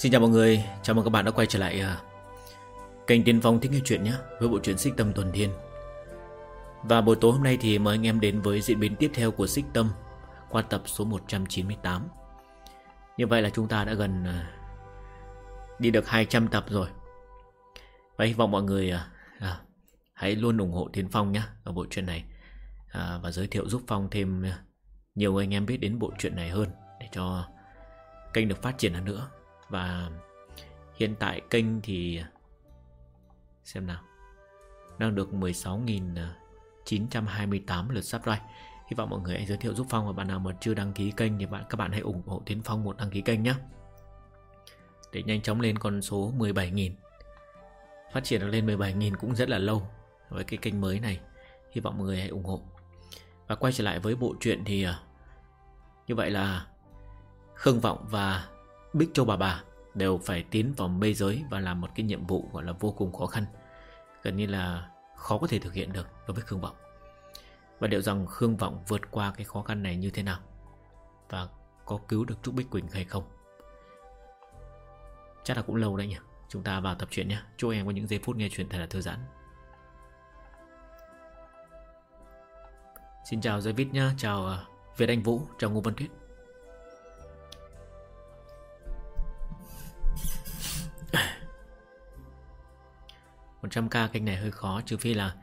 Xin chào mọi người, chào mừng các bạn đã quay trở lại uh, kênh Tiên Phong Thích Nghe Chuyện nhé Với bộ truyện Xích Tâm Tuần Thiên. Và buổi tối hôm nay thì mời anh em đến với diễn biến tiếp theo của Xích Tâm Qua tập số 198 Như vậy là chúng ta đã gần uh, đi được 200 tập rồi. Và hy vọng mọi người uh, uh, hãy luôn ủng hộ Tiên Phong nhé Ở bộ truyện này uh, Và giới thiệu giúp Phong thêm uh, nhiều anh em biết đến bộ truyện này hơn Để cho kênh được phát triển hơn nữa và hiện tại kênh thì, xem nào, đang được 16.928 lượt subscribe. Hy vọng mọi người hãy giới thiệu giúp Phong và bạn nào mà chưa đăng ký kênh thì bạn, các bạn hãy ủng hộ Tiến Phong một đăng ký kênh nhé để nhanh chóng lên con số 17.000 phát triển lên 17.000 cũng rất là lâu với cái kênh mới này. Hy vọng mọi người hãy ủng hộ. Và quay trở lại với bộ truyện thì à, như vậy là Khương Vọng và Bích Châu Bà Bà đều phải tiến vào mê giới và làm một cái nhiệm vụ gọi là vô cùng khó khăn. Gần như là khó có thể thực hiện được đối với Khương Vọng. Và liệu rằng Khương Vọng vượt qua cái khó khăn này như thế nào? Và có cứu được Trúc Bích Quỳnh hay không? Chắc là cũng lâu đấy nhỉ. Chúng ta vào tập truyện nhé. Chúc em có những giây phút nghe chuyện thật là thư giãn. Xin chào David nhá, chào ờ, Việt Anh Vũ, chào Ngô Văn Thuyết. 100k kênh này hơi khó Trừ phi là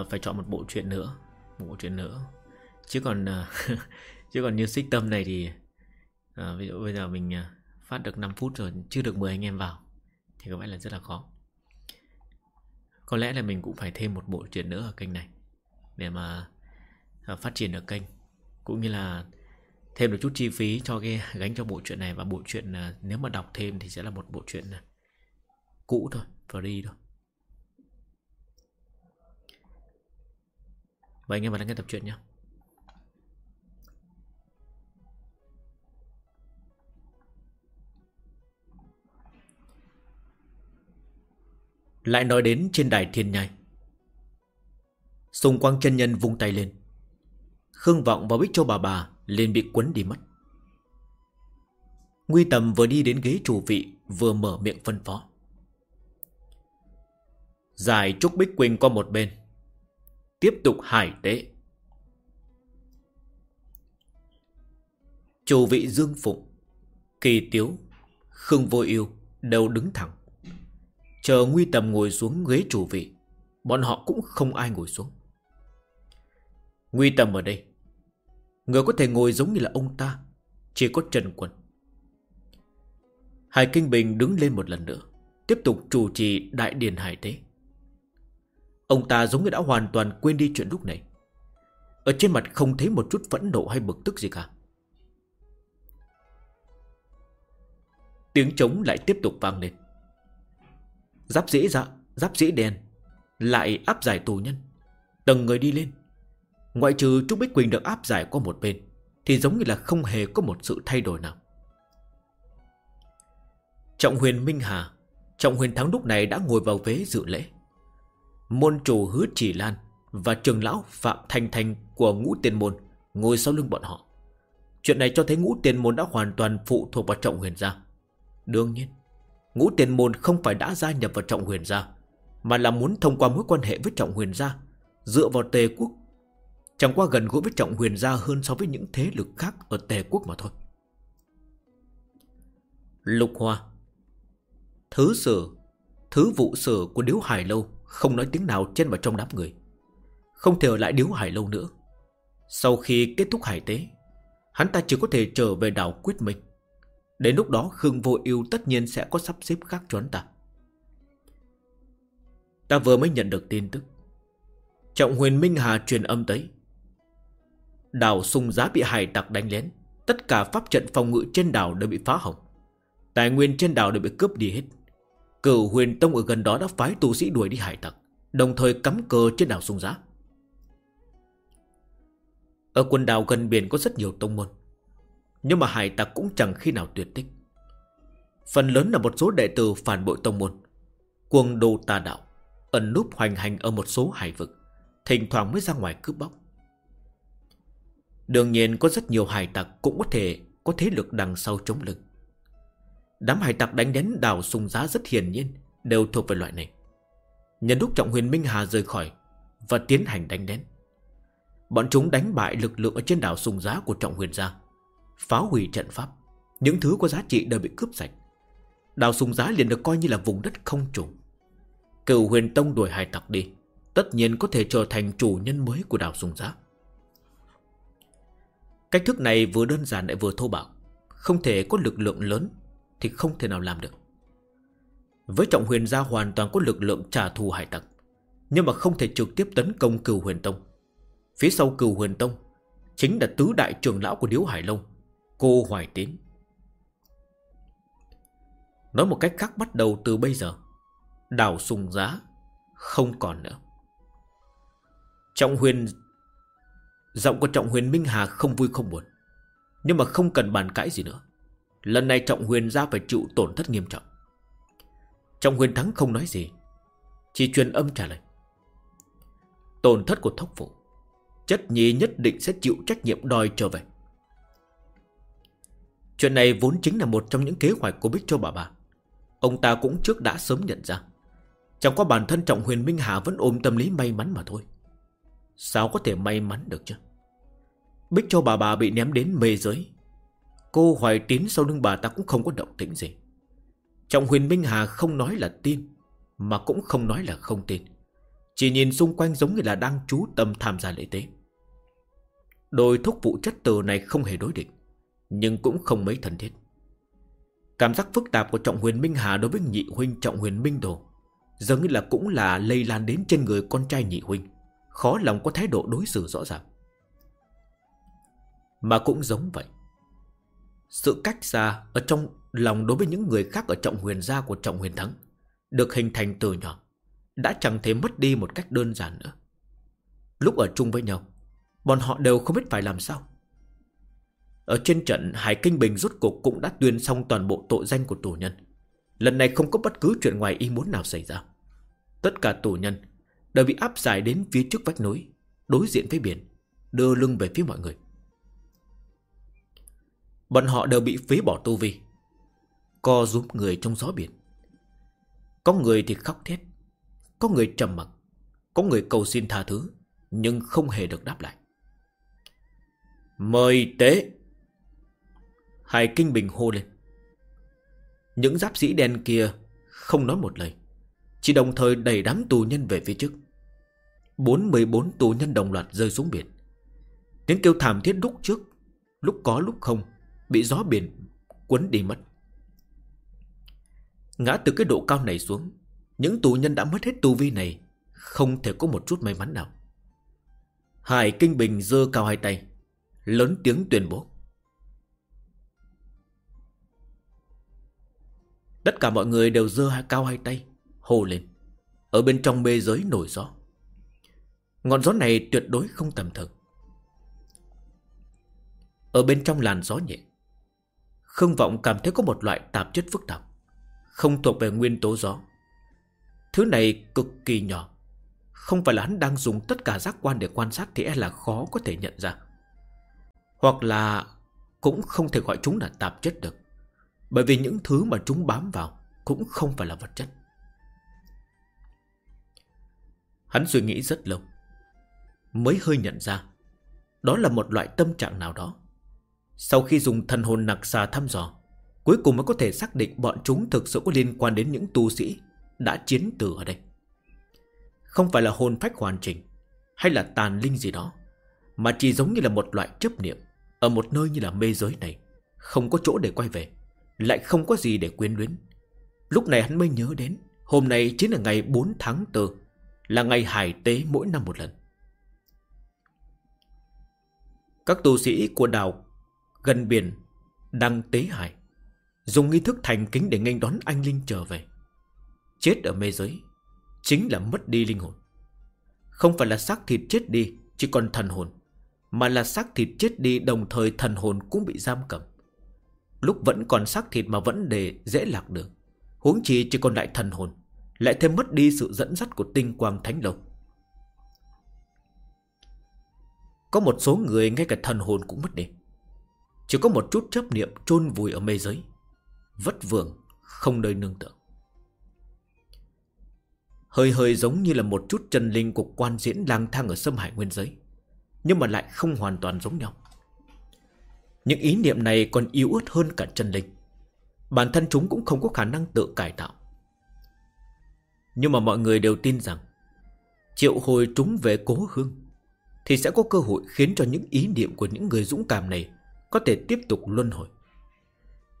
uh, phải chọn một bộ truyện nữa Một bộ truyện nữa. Chứ còn uh, chứ còn như xích tâm này thì uh, Ví dụ bây giờ mình uh, phát được 5 phút rồi Chưa được 10 anh em vào Thì có vẻ là rất là khó. Có lẽ là mình cũng phải thêm một bộ truyện nữa ở kênh này Để mà uh, phát triển được kênh. Cũng như là thêm được chút chi phí cho cái gánh cho bộ truyện này và bộ truyện uh, nếu mà đọc thêm thì sẽ là một bộ truyện uh, cũ thôi, free thôi. Mời anh em vào nghe tập truyện nhé. Lại nói đến trên đài thiên nhai. Sùng quang chân nhân vung tay lên. Khương Vọng và Bích Châu bà bà liền bị quấn đi mất. Nguy tầm vừa đi đến ghế chủ vị, Vừa mở miệng phân phó. Giải Trúc Bích Quỳnh qua một bên. Tiếp tục hải tế Chủ vị Dương Phụng, Kỳ Tiếu, Khương Vô Yêu đều đứng thẳng. Chờ Nguy Tầm ngồi xuống ghế chủ vị, Bọn họ cũng không ai ngồi xuống. Nguy Tầm ở đây, Người có thể ngồi giống như là ông ta, Chỉ có Trần Quân Hải Kinh Bình đứng lên một lần nữa, Tiếp tục chủ trì đại điển hải tế Ông ta giống như đã hoàn toàn quên đi chuyện lúc này. Ở trên mặt không thấy một chút phẫn nộ hay bực tức gì cả. Tiếng trống lại tiếp tục vang lên. Giáp dĩ dạ Giáp dĩ đen, Lại áp giải tù nhân. Từng người đi lên. Ngoại trừ Trúc Bích Quỳnh được áp giải qua một bên, Thì giống như là không hề có một sự thay đổi nào. Trọng huyền Minh Hà, Trọng huyền thắng lúc này đã ngồi vào ghế dự lễ. Môn chủ hứa chỉ lan Và trường lão Phạm Thành Thành Của ngũ tiền môn Ngồi sau lưng bọn họ. Chuyện này cho thấy ngũ tiền môn đã hoàn toàn phụ thuộc vào trọng huyền gia. Đương nhiên, Ngũ tiền môn không phải đã gia nhập vào trọng huyền gia, Mà là muốn thông qua mối quan hệ với trọng huyền gia, Dựa vào tề quốc. Chẳng qua gần gũi với trọng huyền gia hơn so với những thế lực khác ở tề quốc mà thôi. Lục Hoa, Thứ sử, Thứ vụ sử của Điếu Hải Lâu không nói tiếng nào chen vào trong đám người. Không thể ở lại Điếu Hải Lâu nữa. Sau khi kết thúc hải tế, Hắn ta chỉ có thể trở về đảo Quyết Minh. Đến lúc đó, Khương Vô Yêu tất nhiên sẽ có sắp xếp khác cho hắn ta. Ta vừa mới nhận được tin tức. Trọng huyền Minh Hà truyền âm tới. Đảo sung giá bị hải tặc đánh lén. Tất cả pháp trận phòng ngự trên đảo đều bị phá hỏng. Tài nguyên trên đảo đều bị cướp đi hết. Cửu huyền tông ở gần đó đã phái tu sĩ đuổi đi hải tặc, Đồng thời cắm cờ trên đảo sung giá. Ở quần đảo gần biển có rất nhiều tông môn, Nhưng mà hải tặc cũng chẳng khi nào tuyệt tích. Phần lớn là một số đệ tử phản bội tông môn, Cuồng đô tà đạo, Ẩn núp hoành hành ở một số hải vực, Thỉnh thoảng mới ra ngoài cướp bóc. Đương nhiên có rất nhiều hải tặc cũng có thể có thế lực đằng sau chống lực. Đám hải tặc đánh đến đảo sùng giá rất hiển nhiên, Đều thuộc về loại này. Nhân lúc Trọng Huyền Minh Hà rời khỏi Và tiến hành đánh đến, Bọn chúng đánh bại lực lượng ở trên đảo sùng giá của Trọng Huyền gia, Phá hủy trận pháp. Những thứ có giá trị đều bị cướp sạch. Đảo sùng giá liền được coi như là vùng đất không chủ. Cựu huyền tông đuổi hải tặc đi, Tất nhiên có thể trở thành chủ nhân mới của đảo sùng giá. Cách thức này vừa đơn giản lại vừa thô bạo, Không thể có lực lượng lớn thì không thể nào làm được. Với trọng huyền gia hoàn toàn có lực lượng trả thù hải tặc, Nhưng mà không thể trực tiếp tấn công cửu huyền tông. Phía sau cửu huyền tông Chính là tứ đại trưởng lão của Điếu Hải Long, Cô Hoài Tiến Nói một cách khác bắt đầu từ bây giờ Đảo sùng giá Không còn nữa. Trọng huyền, Giọng của Trọng huyền Minh Hà không vui không buồn, Nhưng mà không cần bàn cãi gì nữa. Lần này Trọng huyền ra phải chịu tổn thất nghiêm trọng. Trọng huyền thắng không nói gì, Chỉ truyền âm trả lời. Tổn thất của thốc phụ, Chất nhi nhất định sẽ chịu trách nhiệm đòi trở về. Chuyện này vốn chính là một trong những kế hoạch của Bích Châu bà bà. Ông ta cũng trước đã sớm nhận ra. Chẳng qua bản thân Trọng Huyền Minh Hà vẫn ôm tâm lý may mắn mà thôi. Sao có thể may mắn được chứ? Bích Châu bà bà bị ném đến mê giới Cô Hoài Tín sau lưng bà ta cũng không có động tĩnh gì. Trọng Huyền Minh Hà không nói là tin, Mà cũng không nói là không tin. Chỉ nhìn xung quanh giống như là đang chú tâm tham gia lễ tế. Đôi thúc vụ chất từ này không hề đối định Nhưng cũng không mấy thân thiết. Cảm giác phức tạp của Trọng Huyền Minh Hà đối với nhị huynh Trọng Huyền Minh Đồ Giống như là cũng là lây lan đến trên người con trai nhị huynh, Khó lòng có thái độ đối xử rõ ràng. Mà cũng giống vậy. Sự cách xa Ở trong lòng đối với những người khác Ở trọng huyền gia của trọng huyền thắng Được hình thành từ nhỏ, Đã chẳng thể mất đi một cách đơn giản nữa. Lúc ở chung với nhau, Bọn họ đều không biết phải làm sao. Ở trên trận, Hải Kinh Bình rút cuộc cũng đã tuyên xong toàn bộ tội danh của tù nhân. Lần này không có bất cứ chuyện ngoài ý muốn nào xảy ra. Tất cả tù nhân Đều bị áp giải đến phía trước vách núi, Đối diện với biển, Đưa lưng về phía mọi người. Bọn họ đều bị phế bỏ tu vi. Co giúp người trong gió biển. Có người thì khóc thét, Có người trầm mặc, Có người cầu xin tha thứ, Nhưng không hề được đáp lại. Mời tế. Hải Kinh Bình hô lên. Những giáp sĩ đen kia Không nói một lời, Chỉ đồng thời đẩy đám tù nhân về phía trước. Bốn mươi bốn tù nhân đồng loạt rơi xuống biển. Tiếng kêu thảm thiết lúc trước, Lúc có lúc không. Bị gió biển cuốn đi mất. Ngã từ cái độ cao này xuống, Những tù nhân đã mất hết tu vi này, Không thể có một chút may mắn nào. Hải Kinh Bình dơ cao hai tay, Lớn tiếng tuyên bố. Tất cả mọi người đều dơ cao hai tay Hồ lên. Ở bên trong bê giới nổi gió. Ngọn gió này tuyệt đối không tầm thường. Ở bên trong làn gió nhẹ Khương Vọng cảm thấy có một loại tạp chất phức tạp, Không thuộc về nguyên tố gió. Thứ này cực kỳ nhỏ, Không phải là hắn đang dùng tất cả giác quan để quan sát Thì e là khó có thể nhận ra. Hoặc là Cũng không thể gọi chúng là tạp chất được, Bởi vì những thứ mà chúng bám vào Cũng không phải là vật chất. Hắn suy nghĩ rất lâu, Mới hơi nhận ra Đó là một loại tâm trạng nào đó. Sau khi dùng thần hồn nặc xà thăm dò, Cuối cùng mới có thể xác định bọn chúng thực sự có liên quan đến những tu sĩ Đã chiến tử ở đây. Không phải là hồn phách hoàn chỉnh Hay là tàn linh gì đó, Mà chỉ giống như là một loại chấp niệm Ở một nơi như là mê giới này, Không có chỗ để quay về, Lại không có gì để quyến luyến. Lúc này hắn mới nhớ đến, Hôm nay chính là ngày 4 tháng 4 Là ngày hải tế mỗi năm một lần. Các tu sĩ của đảo gần biển đang tế hải, dùng nghi thức thành kính để nghênh đón anh linh trở về. Chết ở mê giới chính là mất đi linh hồn. Không phải là xác thịt chết đi chỉ còn thần hồn, mà là xác thịt chết đi đồng thời thần hồn cũng bị giam cầm. Lúc vẫn còn xác thịt mà vẫn để dễ lạc đường, huống chi chỉ còn lại thần hồn, lại thêm mất đi sự dẫn dắt của tinh quang thánh lộc Có một số người ngay cả thần hồn cũng mất đi chỉ có một chút chấp niệm chôn vùi ở mê giới. Vất vưởng, Không nơi nương tựa. Hơi hơi giống như là một chút chân linh của quan diễn lang thang ở xâm hải nguyên giới, Nhưng mà lại không hoàn toàn giống nhau. Những ý niệm này còn yếu ớt hơn cả chân linh. Bản thân chúng cũng không có khả năng tự cải tạo. Nhưng mà mọi người đều tin rằng, Triệu hồi chúng về cố hương Thì sẽ có cơ hội khiến cho những ý niệm của những người dũng cảm này có thể tiếp tục luân hồi.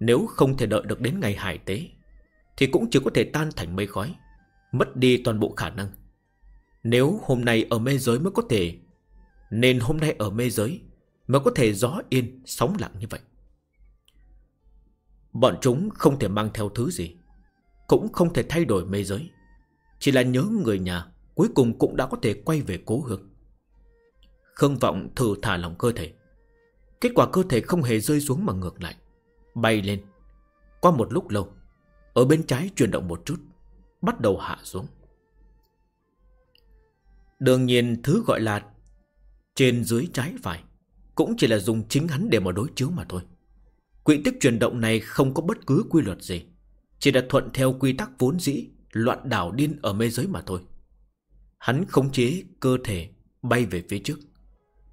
Nếu không thể đợi được đến ngày hải tế, Thì cũng chỉ có thể tan thành mây khói, Mất đi toàn bộ khả năng. Nếu hôm nay ở mê giới mới có thể, Nên hôm nay ở mê giới Mới có thể gió yên, sóng lặng như vậy. Bọn chúng không thể mang theo thứ gì, Cũng không thể thay đổi mê giới, Chỉ là nhớ người nhà Cuối cùng cũng đã có thể quay về cố hương. Khương Vọng thử thả lòng cơ thể. Kết quả cơ thể không hề rơi xuống mà ngược lại. Bay lên. Qua một lúc lâu, Ở bên trái chuyển động một chút, Bắt đầu hạ xuống. Đương nhiên, thứ gọi là Trên dưới trái phải Cũng chỉ là dùng chính hắn để mà đối chiếu mà thôi. Quỹ tích chuyển động này không có bất cứ quy luật gì, Chỉ là thuận theo quy tắc vốn dĩ, Loạn đảo điên ở mê giới mà thôi. Hắn khống chế cơ thể bay về phía trước.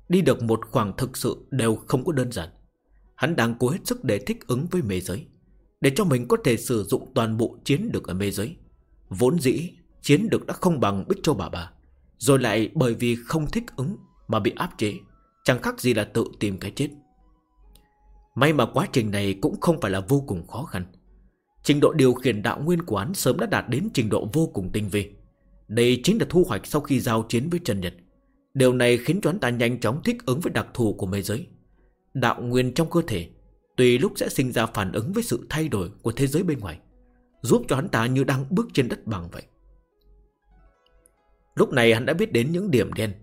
Đi được một khoảng thực sự đều không có đơn giản. Hắn đang cố hết sức để thích ứng với mê giới, Để cho mình có thể sử dụng toàn bộ chiến được ở mê giới. Vốn dĩ, chiến được đã không bằng Bích Châu Bà Bà, Rồi lại bởi vì không thích ứng Mà bị áp chế, Chẳng khác gì là tự tìm cái chết. May mà quá trình này cũng không phải là vô cùng khó khăn. Trình độ điều khiển đạo nguyên quán sớm đã đạt đến trình độ vô cùng tinh vi. Đây chính là thu hoạch sau khi giao chiến với Trần Nhật. Điều này khiến cho hắn ta nhanh chóng thích ứng với đặc thù của mê giới. Đạo nguyên trong cơ thể, Tùy lúc sẽ sinh ra phản ứng với sự thay đổi của thế giới bên ngoài, Giúp cho hắn ta như đang bước trên đất bằng vậy. Lúc này hắn đã biết đến những điểm đen.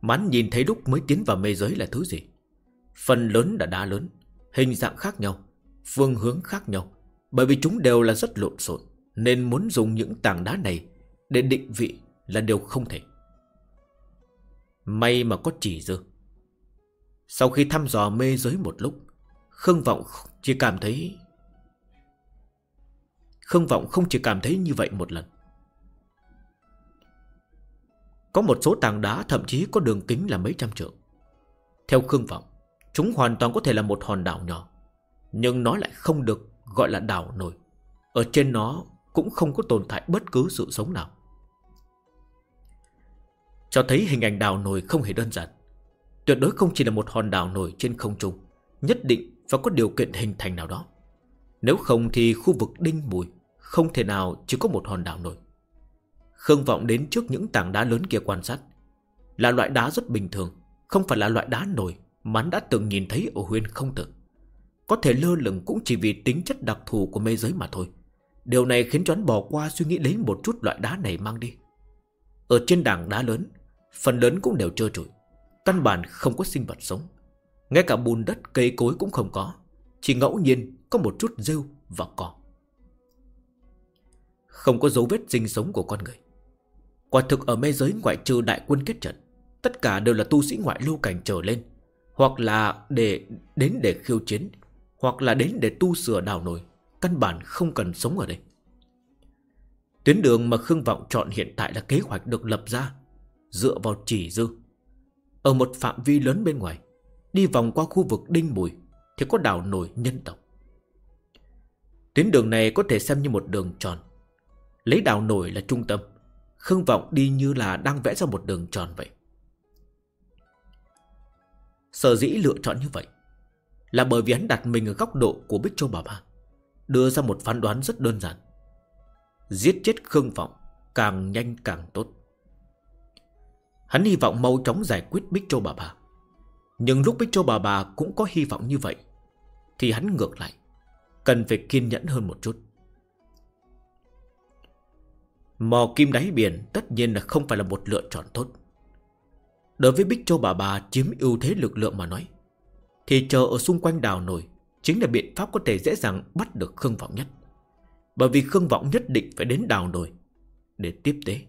Mà hắn nhìn thấy lúc mới tiến vào mê giới là thứ gì? Phần lớn là đá lớn, Hình dạng khác nhau, Phương hướng khác nhau. Bởi vì chúng đều là rất lộn xộn, Nên muốn dùng những tảng đá này Để định vị là điều không thể. May mà có chỉ dư. Sau khi thăm dò mê giới một lúc, Khương Vọng chỉ cảm thấy Khương Vọng không chỉ cảm thấy như vậy một lần. Có một số tảng đá, thậm chí có đường kính là mấy trăm trượng. Theo Khương Vọng, Chúng hoàn toàn có thể là một hòn đảo nhỏ, Nhưng nó lại không được gọi là đảo nổi. Ở trên nó cũng không có tồn tại bất cứ sự sống nào. Cho thấy hình ảnh đảo nổi không hề đơn giản. Tuyệt đối không chỉ là một hòn đảo nổi trên không trung Nhất định phải có điều kiện hình thành nào đó. Nếu không thì khu vực đinh mùi Không thể nào chỉ có một hòn đảo nổi Khương Vọng đến trước những tảng đá lớn kia quan sát. Là loại đá rất bình thường Không phải là loại đá nổi mà đã từng nhìn thấy ở huyền không tự Có thể lơ lửng cũng chỉ vì tính chất đặc thù của mê giới mà thôi. Điều này khiến cho hắn bỏ qua suy nghĩ lấy một chút loại đá này mang đi. Ở trên đảng đá lớn, phần lớn cũng đều trơ trụi. Căn bản không có sinh vật sống. Ngay cả bùn đất cây cối cũng không có. Chỉ ngẫu nhiên có một chút rêu và cỏ. Không có dấu vết sinh sống của con người. Quả thực ở mê giới ngoại trừ đại quân kết trận, tất cả đều là tu sĩ ngoại lưu cảnh trở lên hoặc là để đến để khiêu chiến Hoặc là đến để tu sửa đào nổi Căn bản không cần sống ở đây Tuyến đường mà Khương Vọng chọn hiện tại là kế hoạch được lập ra Dựa vào chỉ dư. Ở một phạm vi lớn bên ngoài, Đi vòng qua khu vực Đinh Bùi Thì có đảo nổi nhân tộc. Tuyến đường này có thể xem như một đường tròn. Lấy đảo nổi là trung tâm, Khương Vọng đi như là đang vẽ ra một đường tròn vậy. Sở dĩ lựa chọn như vậy Là bởi vì hắn đặt mình ở góc độ của Bích Châu Bà ba Đưa ra một phán đoán rất đơn giản. Giết chết Khương Vọng Càng nhanh càng tốt. Hắn hy vọng mau chóng giải quyết Bích Châu Bà Bà. Nhưng lúc Bích Châu Bà Bà cũng có hy vọng như vậy, Thì hắn ngược lại, Cần phải kiên nhẫn hơn một chút. Mò kim đáy biển tất nhiên là không phải là một lựa chọn tốt. Đối với Bích Châu bà bà chiếm ưu thế lực lượng mà nói, Thì chờ ở xung quanh đào nổi Chính là biện pháp có thể dễ dàng bắt được Khương Vọng nhất. Bởi vì Khương Vọng nhất định phải đến đào nổi Để tiếp tế.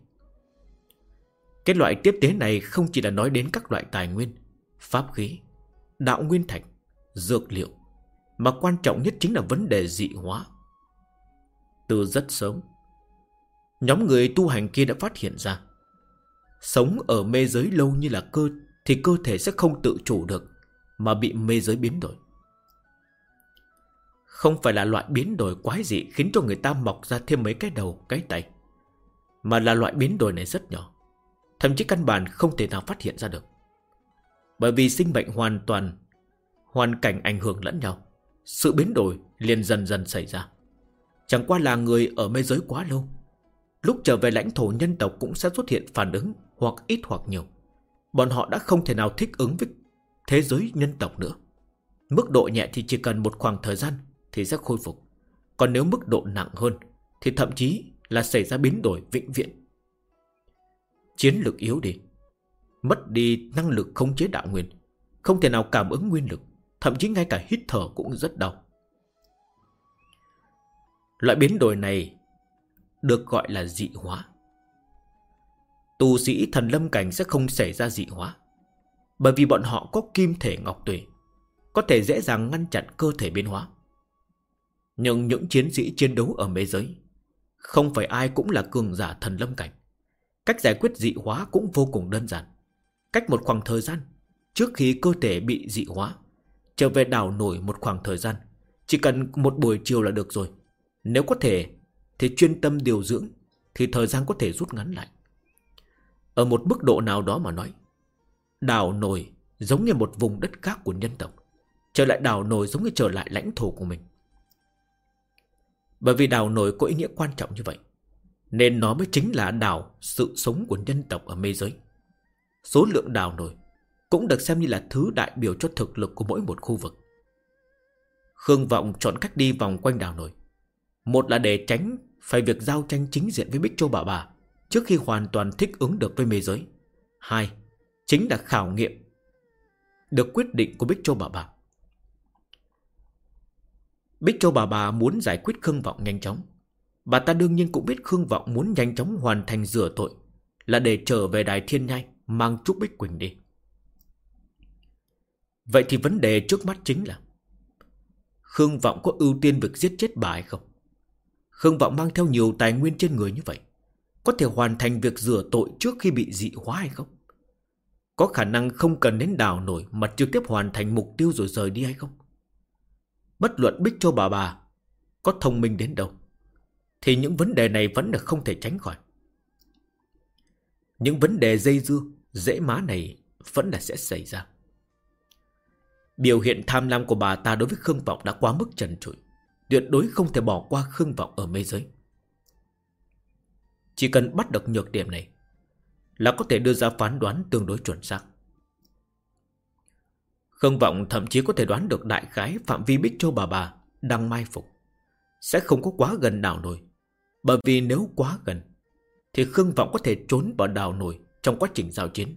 Cái loại tiếp tế này không chỉ là nói đến các loại tài nguyên, Pháp khí, Đạo nguyên thạch, Dược liệu, Mà quan trọng nhất chính là vấn đề dị hóa. Từ rất sớm, Nhóm người tu hành kia đã phát hiện ra, Sống ở mê giới lâu như là cơ Thì cơ thể sẽ không tự chủ được Mà bị mê giới biến đổi. Không phải là loại biến đổi quái dị Khiến cho người ta mọc ra thêm mấy cái đầu, Cái tay, Mà là loại biến đổi này rất nhỏ. Thậm chí căn bản không thể nào phát hiện ra được Bởi vì sinh bệnh hoàn toàn, Hoàn cảnh ảnh hưởng lẫn nhau, Sự biến đổi liền dần dần xảy ra Chẳng qua là người ở mê giới quá lâu, Lúc trở về lãnh thổ nhân tộc cũng sẽ xuất hiện phản ứng hoặc ít hoặc nhiều. Bọn họ đã không thể nào thích ứng với thế giới nhân tộc nữa. Mức độ nhẹ thì chỉ cần một khoảng thời gian thì sẽ khôi phục. Còn nếu mức độ nặng hơn thì thậm chí là xảy ra biến đổi vĩnh viễn. Chiến lực yếu đi. Mất đi năng lực khống chế đạo nguyên. Không thể nào cảm ứng nguyên lực. Thậm chí ngay cả hít thở cũng rất đau. Loại biến đổi này được gọi là dị hóa. Tu sĩ thần lâm cảnh sẽ không xảy ra dị hóa, bởi vì bọn họ có kim thể ngọc tùy, có thể dễ dàng ngăn chặn cơ thể biến hóa. Nhưng những chiến sĩ chiến đấu ở mê giới, không phải ai cũng là cường giả thần lâm cảnh. Cách giải quyết dị hóa cũng vô cùng đơn giản. Cách một khoảng thời gian, trước khi cơ thể bị dị hóa, trở về đảo nổi một khoảng thời gian, chỉ cần một buổi chiều là được rồi. Nếu có thể thì chuyên tâm điều dưỡng Thì thời gian có thể rút ngắn lại Ở một mức độ nào đó mà nói Đảo nổi giống như một vùng đất khác của nhân tộc Trở lại đảo nổi giống như trở lại lãnh thổ của mình Bởi vì đảo nổi có ý nghĩa quan trọng như vậy nên nó mới chính là đảo sự sống của nhân tộc ở mê giới Số lượng đảo nổi cũng được xem như là thứ đại biểu cho thực lực của mỗi một khu vực. Khương Vọng chọn cách đi vòng quanh đảo nổi. Một là để tránh phải việc giao tranh chính diện với Bích Châu Bà Bà trước khi hoàn toàn thích ứng được với mê giới. Hai, chính là khảo nghiệm được quyết định của Bích Châu Bà Bà. Bích Châu Bà Bà muốn giải quyết Khương Vọng nhanh chóng. Bà ta đương nhiên cũng biết Khương Vọng muốn nhanh chóng hoàn thành rửa tội, là để trở về Đài Thiên Nhai, mang Trúc Bích Quỳnh đi. Vậy thì vấn đề trước mắt chính là, Khương Vọng có ưu tiên việc giết chết bà hay không? Khương Vọng mang theo nhiều tài nguyên trên người như vậy, Có thể hoàn thành việc rửa tội trước khi bị dị hóa hay không? Có khả năng không cần đến đào nổi Mà trực tiếp hoàn thành mục tiêu rồi rời đi hay không? Bất luận bích cho bà bà, Có thông minh đến đâu thì những vấn đề này vẫn là không thể tránh khỏi Những vấn đề dây dưa, Dễ má này Vẫn là sẽ xảy ra Biểu hiện tham lam của bà ta đối với Khương Vọng đã quá mức trần trụi, Tuyệt đối không thể bỏ qua Khương Vọng ở mê giới Chỉ cần bắt được nhược điểm này Là có thể đưa ra phán đoán tương đối chuẩn xác Khương Vọng thậm chí có thể đoán được đại khái phạm vi Bích Châu bà bà đang mai phục. Sẽ không có quá gần đảo nổi. Bởi vì nếu quá gần, thì Khương Vọng có thể trốn vào đảo nổi trong quá trình giao chiến.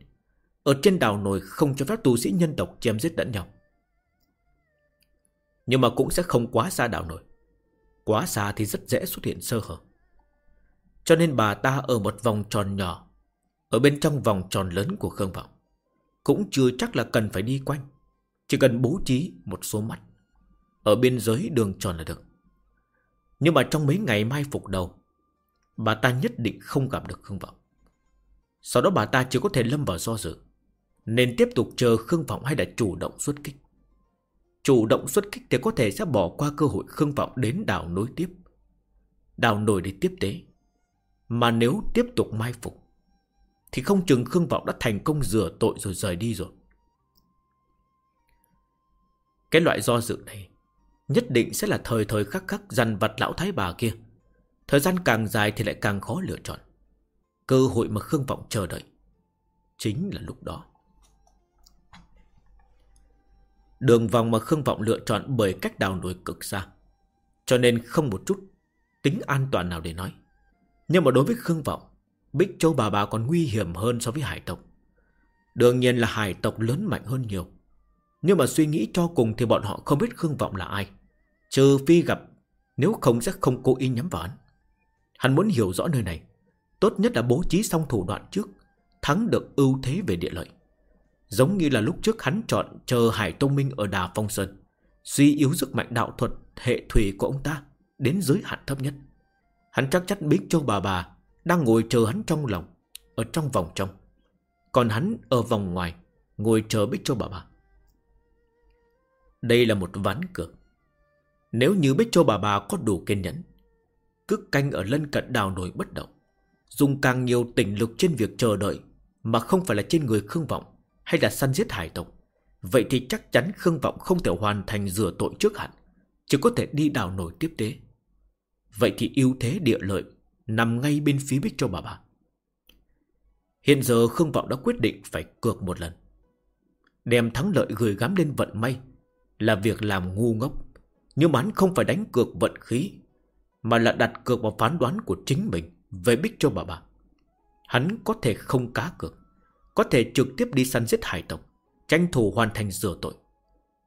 Ở trên đảo nổi không cho phép tu sĩ nhân tộc chém giết lẫn nhau. Nhưng mà cũng sẽ không quá xa đảo nổi Quá xa thì rất dễ xuất hiện sơ hở Cho nên bà ta ở một vòng tròn nhỏ Ở bên trong vòng tròn lớn của Khương Vọng Cũng chưa chắc là cần phải đi quanh Chỉ cần bố trí một số mắt Ở biên giới đường tròn là được nhưng mà trong mấy ngày mai phục đầu Bà ta nhất định không gặp được Khương Vọng Sau đó bà ta chỉ có thể lâm vào do dự Nên tiếp tục chờ Khương Vọng hay là chủ động xuất kích Chủ động xuất kích thì có thể sẽ bỏ qua cơ hội Khương Vọng đến đảo nối tiếp. Đảo nổi để tiếp tế. Mà nếu tiếp tục mai phục, thì không chừng Khương Vọng đã thành công rửa tội rồi rời đi rồi. Cái loại do dự này nhất định sẽ là thời thời khắc khắc dằn vặt lão thái bà kia. Thời gian càng dài thì lại càng khó lựa chọn. Cơ hội mà Khương Vọng chờ đợi chính là lúc đó. Đường vòng mà Khương Vọng lựa chọn bởi cách đào nổi cực xa. Cho nên không một chút tính an toàn nào để nói. Nhưng mà đối với Khương Vọng, Bích Châu bà bà còn nguy hiểm hơn so với hải tộc. Đương nhiên là hải tộc lớn mạnh hơn nhiều. Nhưng mà suy nghĩ cho cùng thì bọn họ không biết Khương Vọng là ai. Trừ phi gặp, nếu không sẽ không cố ý nhắm vào hắn. Hắn muốn hiểu rõ nơi này. Tốt nhất là bố trí xong thủ đoạn trước, thắng được ưu thế về địa lợi. Giống như là lúc trước hắn chọn chờ Hải Tông Minh ở Đà Phong Sơn Suy yếu sức mạnh đạo thuật hệ thủy của ông ta Đến giới hạn thấp nhất Hắn chắc chắn biết Châu bà bà Đang ngồi chờ hắn trong lòng Ở trong vòng trong Còn hắn ở vòng ngoài Ngồi chờ biết Châu bà bà Đây là một ván cược nếu như Bích Châu bà bà có đủ kiên nhẫn, Cứ canh ở lân cận đào nổi bất động, Dùng càng nhiều tỉnh lực trên việc chờ đợi Mà không phải là trên người Khương Vọng Hay là săn giết hải tộc, Vậy thì chắc chắn Khương Vọng không thể hoàn thành rửa tội trước hạn, Chỉ có thể đi đào nổi tiếp tế. Vậy thì ưu thế địa lợi Nằm ngay bên phía Bích Châu bà bà. Hiện giờ Khương Vọng đã quyết định phải cược một lần, Đem thắng lợi gửi gắm lên vận may Là việc làm ngu ngốc. Nhưng mà hắn không phải đánh cược vận khí, Mà là đặt cược vào phán đoán của chính mình, Về Bích Châu bà bà. Hắn có thể không cá cược, Có thể trực tiếp đi săn giết hải tộc, Tranh thủ hoàn thành rửa tội.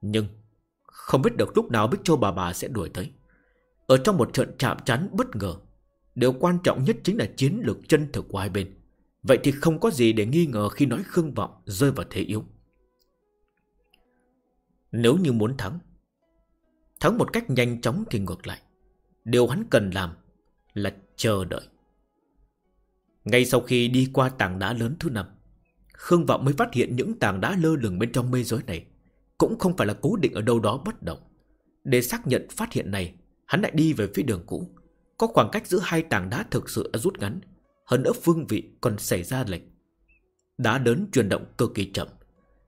Nhưng Không biết được lúc nào Bích Châu bà bà sẽ đuổi tới. Ở trong một trận chạm chán bất ngờ, Điều quan trọng nhất chính là chiến lược chân thực của hai bên. Vậy thì không có gì để nghi ngờ khi nói Khương Vọng rơi vào thế yếu. Nếu như muốn thắng Thắng một cách nhanh chóng thì ngược lại. Điều hắn cần làm là chờ đợi. Ngay sau khi đi qua tảng đá lớn thứ năm, Khương Vọng mới phát hiện những tảng đá lơ lửng bên trong mê giới này Cũng không phải là cố định ở đâu đó bất động. Để xác nhận phát hiện này, Hắn lại đi về phía đường cũ. Có khoảng cách giữa hai tảng đá thực sự đã rút ngắn, Hơn nữa phương vị còn xảy ra lệch. Đá lớn chuyển động cực kỳ chậm,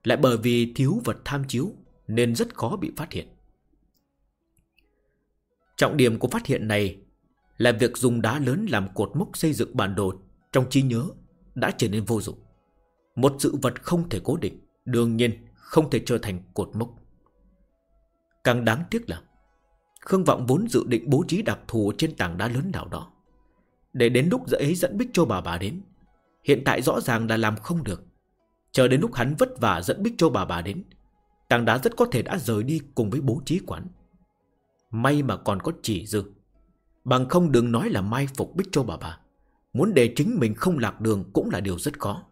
Lại bởi vì thiếu vật tham chiếu Nên rất khó bị phát hiện. Trọng điểm của phát hiện này Là việc dùng đá lớn làm cột mốc xây dựng bản đồ Trong trí nhớ Đã trở nên vô dụng. Một sự vật không thể cố định, Đương nhiên không thể trở thành cột mốc. Càng đáng tiếc là Khương Vọng vốn dự định bố trí đặc thù trên tảng đá lớn nào đó. Để đến lúc dễ ấy dẫn Bích Châu bà bà đến, Hiện tại rõ ràng là làm không được. Chờ đến lúc hắn vất vả dẫn Bích Châu bà bà đến, Tảng đá rất có thể đã rời đi cùng với bố trí quán. May mà còn có chỉ dư Bằng không đừng nói là mai phục Bích Châu bà bà Muốn để chính mình không lạc đường cũng là điều rất khó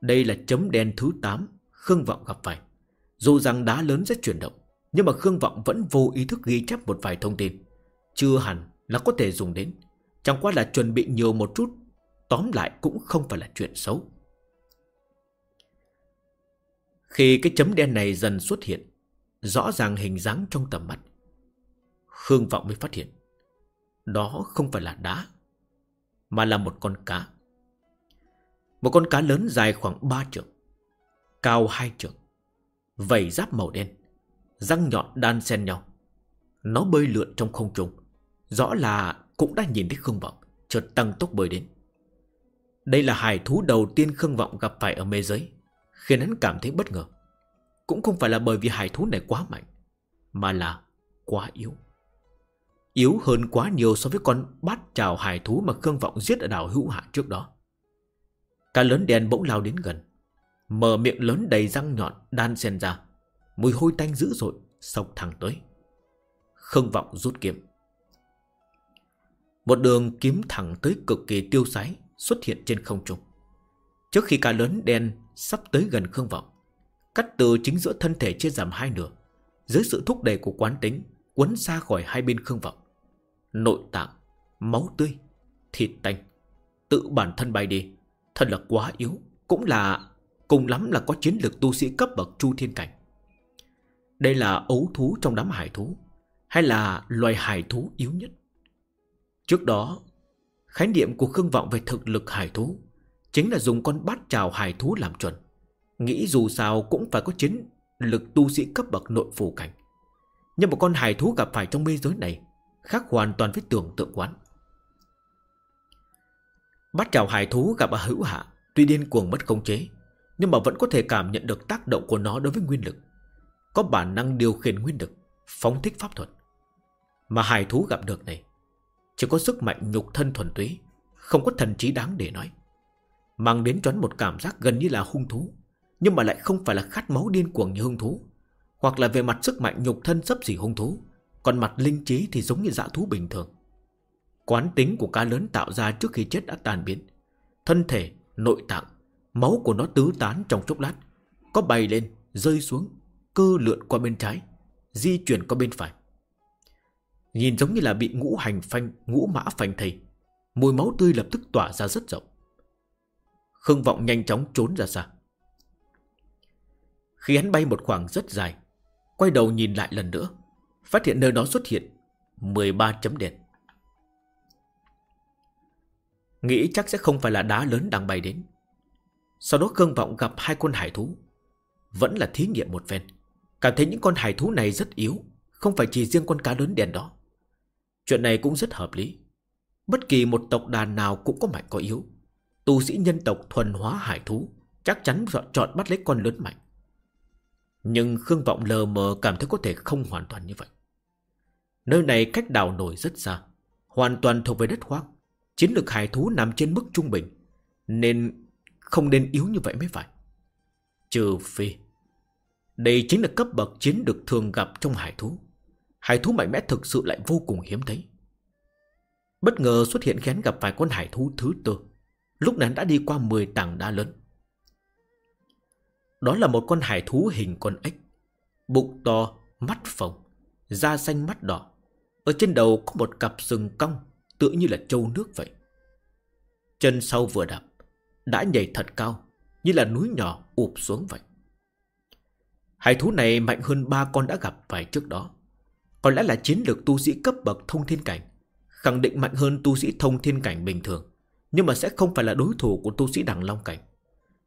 đây là chấm đen thứ 8 Khương Vọng gặp phải. Dù rằng đá lớn rất chuyển động, nhưng mà Khương Vọng vẫn vô ý thức ghi chép một vài thông tin. Chưa hẳn là có thể dùng đến. Chẳng qua là chuẩn bị nhiều một chút, tóm lại cũng không phải là chuyện xấu. Khi cái chấm đen này dần xuất hiện, rõ ràng hình dáng trong tầm mắt, Khương Vọng mới phát hiện. Đó không phải là đá, mà là một con cá. Một con cá lớn dài khoảng 3 trượng Cao 2 trượng Vảy giáp màu đen Răng nhọn đan xen nhau Nó bơi lượn trong không trung Rõ là cũng đã nhìn thấy Khương Vọng Chợt tăng tốc bơi đến Đây là hải thú đầu tiên Khương Vọng gặp phải ở mê giới Khiến hắn cảm thấy bất ngờ Cũng không phải là bởi vì hải thú này quá mạnh Mà là quá yếu Yếu hơn quá nhiều so với con bát trào hải thú mà Khương Vọng giết ở đảo hữu hạ trước đó. Cá lớn đen bỗng lao đến gần, Mở miệng lớn đầy răng nhọn, đan xen ra. Mùi hôi tanh dữ dội sộc thẳng tới. Khương vọng rút kiếm. Một đường kiếm thẳng tới cực kỳ tiêu sái Xuất hiện trên không trung. Trước khi cá lớn đen Sắp tới gần Khương vọng, Cắt từ chính giữa thân thể chia giảm hai nửa, Dưới sự thúc đẩy của quán tính, Quấn xa khỏi hai bên Khương vọng. Nội tạng, Máu tươi, Thịt tanh. Tự bản thân bay đi, Thật là quá yếu. Cũng là, Cùng lắm là có chiến lược tu sĩ cấp bậc chu thiên cảnh. Đây là ấu thú trong đám hải thú, Hay là loài hải thú yếu nhất? Trước đó, Khái niệm của Khương Vọng về thực lực hải thú Chính là dùng con bát trào hải thú làm chuẩn. Nghĩ dù sao cũng phải có chiến lực tu sĩ cấp bậc nội phủ cảnh. Nhưng một con hải thú gặp phải trong mê giới này Khác hoàn toàn với tưởng tượng quán. Bắt chào hải thú gặp ở hữu hạ, Tuy điên cuồng mất khống chế, Nhưng mà vẫn có thể cảm nhận được tác động của nó đối với nguyên lực. Có bản năng điều khiển nguyên lực, Phóng thích pháp thuật. Mà hải thú gặp được này, Chỉ có sức mạnh nhục thân thuần túy, Không có thần trí đáng để nói. Mang đến cho một cảm giác gần như là hung thú, Nhưng mà lại không phải là khát máu điên cuồng như hung thú, Hoặc là về mặt sức mạnh nhục thân sấp xỉ hung thú còn mặt linh trí thì giống như dã thú bình thường. Quán tính của cá lớn tạo ra trước khi chết đã tàn biến. Thân thể, nội tạng Máu của nó tứ tán trong chốc lát. Có bay lên, rơi xuống Cơ lượn qua bên trái Di chuyển qua bên phải. Nhìn giống như là bị ngũ hành phanh Ngũ mã phanh thầy Mùi máu tươi lập tức tỏa ra rất rộng. Khương Vọng nhanh chóng trốn ra xa. Khi hắn bay một khoảng rất dài Quay đầu nhìn lại lần nữa Phát hiện nơi đó xuất hiện 13 chấm đèn Nghĩ chắc sẽ không phải là đá lớn đang bay đến. Sau đó Khương Vọng gặp hai con hải thú. Vẫn là thí nghiệm một phen. Cảm thấy những con hải thú này rất yếu Không phải chỉ riêng con cá lớn đèn đó. Chuyện này cũng rất hợp lý. Bất kỳ một tộc đàn nào cũng có mạnh có yếu. Tu sĩ nhân tộc thuần hóa hải thú Chắc chắn chọn, chọn bắt lấy con lớn mạnh. Nhưng Khương Vọng lờ mờ cảm thấy có thể không hoàn toàn như vậy. Nơi này cách đảo nổi rất xa Hoàn toàn thuộc về đất hoang. Chiến lược hải thú nằm trên mức trung bình Nên không nên yếu như vậy mới phải. Trừ phi Đây chính là cấp bậc chiến được thường gặp trong hải thú. Hải thú mạnh mẽ thực sự lại vô cùng hiếm thấy. Bất ngờ xuất hiện khiến gặp vài con hải thú thứ tư. Lúc nãy đã đi qua 10 tảng đá lớn. Đó là một con hải thú hình con ếch Bụng to, mắt phồng Da xanh mắt đỏ. Ở trên đầu có một cặp sừng cong, Tựa như là trâu nước vậy. Chân sau vừa đạp, Đã nhảy thật cao, Như là núi nhỏ ụp xuống vậy. Hải thú này mạnh hơn ba con đã gặp vài trước đó. Có lẽ là chiến lược tu sĩ cấp bậc thông thiên cảnh, Khẳng định mạnh hơn tu sĩ thông thiên cảnh bình thường, Nhưng mà sẽ không phải là đối thủ của tu sĩ đằng long cảnh.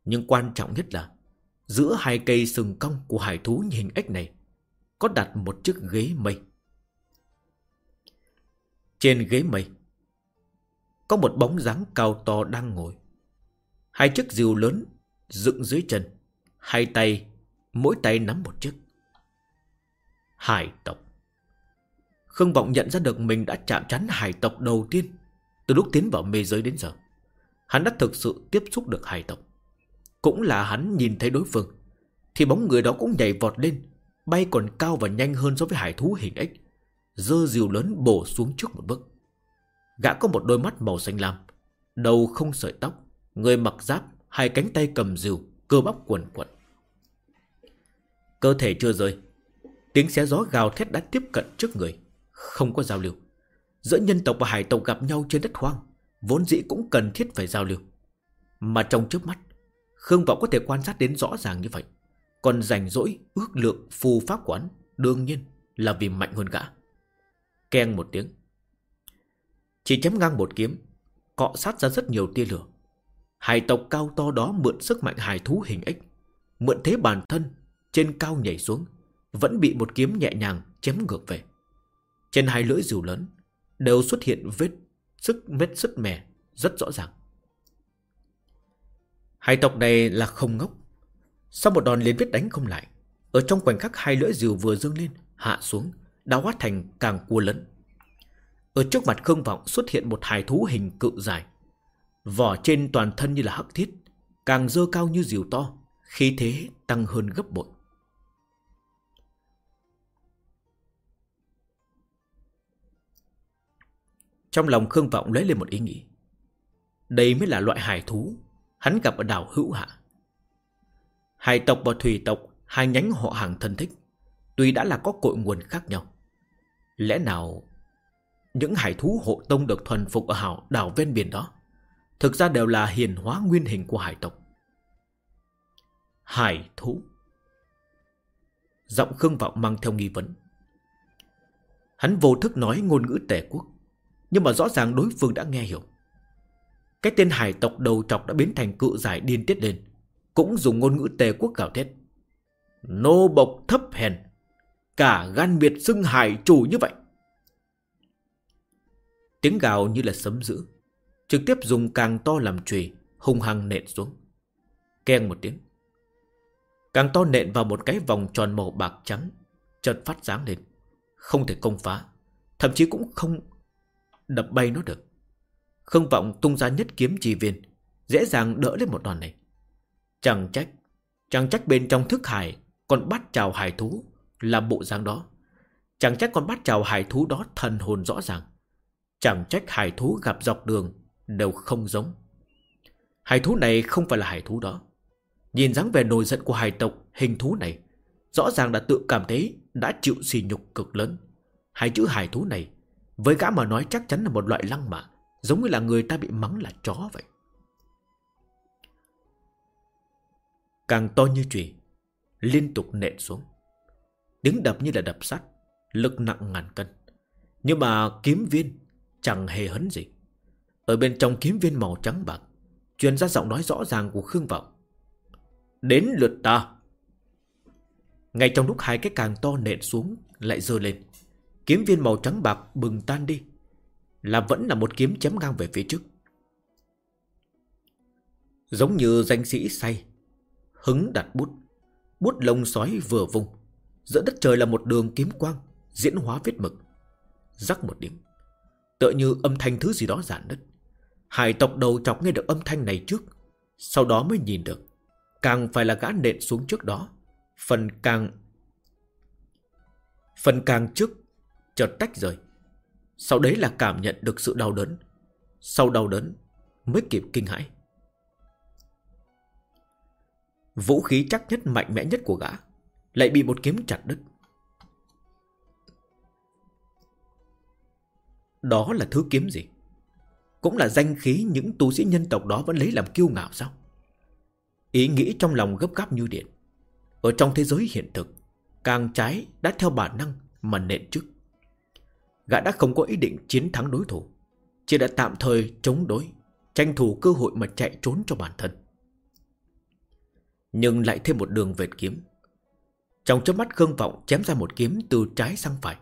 Nhưng quan trọng nhất là, Giữa hai cây sừng cong của hải thú như hình ếch này, Có đặt một chiếc ghế mây. Trên ghế mây Có một bóng dáng cao to đang ngồi Hai chiếc diều lớn dựng dưới chân Hai tay Mỗi tay nắm một chiếc Hải tộc Khương Vọng nhận ra được mình đã chạm chắn hải tộc đầu tiên từ lúc tiến vào mê giới đến giờ. Hắn đã thực sự tiếp xúc được hải tộc. Cũng là hắn nhìn thấy đối phương. Thì bóng người đó cũng nhảy vọt lên, bay còn cao và nhanh hơn so với hải thú hình ếch. Dơ diều lớn bổ xuống trước một bước. Gã có một đôi mắt màu xanh lam, đầu không sợi tóc, người mặc giáp, hai cánh tay cầm diều, cơ bắp quần quần. Cơ thể chưa rơi, tiếng xé gió gào thét đã tiếp cận trước người không có giao lưu. Giữa nhân tộc và hải tộc gặp nhau trên đất hoang, vốn dĩ cũng cần thiết phải giao lưu. Mà trong trước mắt, Khương Vọng có thể quan sát đến rõ ràng như vậy. Còn rảnh rỗi ước lượng phù pháp quán đương nhiên là vì mạnh hơn gã. Keng một tiếng. Chỉ chém ngang một kiếm, cọ sát ra rất nhiều tia lửa. Hải tộc cao to đó mượn sức mạnh hải thú hình ếch, mượn thế bản thân, trên cao nhảy xuống, vẫn bị một kiếm nhẹ nhàng chém ngược về. Trên hai lưỡi rìu lớn Đều xuất hiện vết sức vết sứt mẻ Rất rõ ràng Hai tộc này là không ngốc Sau một đòn liền vết đánh không lại Ở trong khoảnh khắc hai lưỡi rìu vừa dâng lên Hạ xuống đã hóa thành càng cua lớn Ở trước mặt Khương Vọng xuất hiện một hài thú hình cự dài Vỏ trên toàn thân như là hắc thiết Càng dơ cao như diều to Khí thế tăng hơn gấp bội Trong lòng Khương Vọng lấy lên một ý nghĩ. Đây mới là loại hải thú hắn gặp ở đảo Hữu Hạ. Hải tộc và thủy tộc, hai nhánh họ hàng thân thích, tuy đã là có cội nguồn khác nhau. Lẽ nào những hải thú hộ tông được thuần phục ở hảo đảo ven biển đó thực ra đều là hiền hóa nguyên hình của hải tộc. Hải thú Giọng Khương Vọng mang theo nghi vấn. Hắn vô thức nói ngôn ngữ tề quốc. Nhưng mà rõ ràng đối phương đã nghe hiểu Cái tên hải tộc đầu trọc đã biến thành cự giải điên tiết lên, Cũng dùng ngôn ngữ tề quốc gào thét Nô bộc thấp hèn Cả gan miệt xưng hải chủ như vậy. Tiếng gào như là sấm dữ Trực tiếp dùng càng to làm chùy Hung hăng nện xuống. Keng một tiếng. Càng to nện vào một cái vòng tròn màu bạc trắng Chợt phát sáng lên. Không thể công phá Thậm chí cũng không đập bay nó được. Khương vọng tung ra nhất kiếm trì viên, dễ dàng đỡ lên một đòn này. Chẳng trách, chẳng trách bên trong thức hải còn bắt chào hải thú là bộ dáng đó. Chẳng trách con bắt chào hải thú đó thần hồn rõ ràng. Chẳng trách hải thú gặp dọc đường đều không giống. Hải thú này không phải là hải thú đó. Nhìn dáng vẻ nổi giận của hải tộc hình thú này, rõ ràng đã tự cảm thấy đã chịu sỉ nhục cực lớn. Hai chữ hải thú này với gã mà nói chắc chắn là một loại lăng mạ Giống như là người ta bị mắng là chó vậy Càng to như chùy Liên tục nện xuống Tiếng đập như là đập sắt, Lực nặng ngàn cân. Nhưng mà kiếm viên chẳng hề hấn gì. Ở bên trong kiếm viên màu trắng bạc, Truyền ra giọng nói rõ ràng của Khương Vọng. Đến lượt ta. Ngay trong lúc hai cái càng to nện xuống, Lại dơ lên. Kiếm viên màu trắng bạc bừng tan đi, Là vẫn là một kiếm chém ngang về phía trước. Giống như danh sĩ say, Hứng đặt bút. Bút lông sói vừa vùng Giữa đất trời là một đường kiếm quang, Diễn hóa vết mực. Rắc một điểm. Tựa như âm thanh thứ gì đó giản đất. Hải tộc đầu chọc nghe được âm thanh này trước, Sau đó mới nhìn được. Càng phải là gã nện xuống trước đó, Phần càng Phần càng trước, Chợt tách rời. Sau đấy là cảm nhận được sự đau đớn. Sau đau đớn Mới kịp kinh hãi. Vũ khí chắc nhất, mạnh mẽ nhất của gã. Lại bị một kiếm chặt đứt. Đó là thứ kiếm gì? Cũng là danh khí những tu sĩ nhân tộc đó vẫn lấy làm kiêu ngạo sao? Ý nghĩ trong lòng gấp gáp như điện. Ở trong thế giới hiện thực, Càng trái đã theo bản năng mà nện trước. Gã đã không có ý định chiến thắng đối thủ, Chỉ đã tạm thời chống đối, Tranh thủ cơ hội mà chạy trốn cho bản thân. Nhưng lại thêm một đường vệt kiếm. Trong chớp mắt Khương Vọng chém ra một kiếm từ trái sang phải.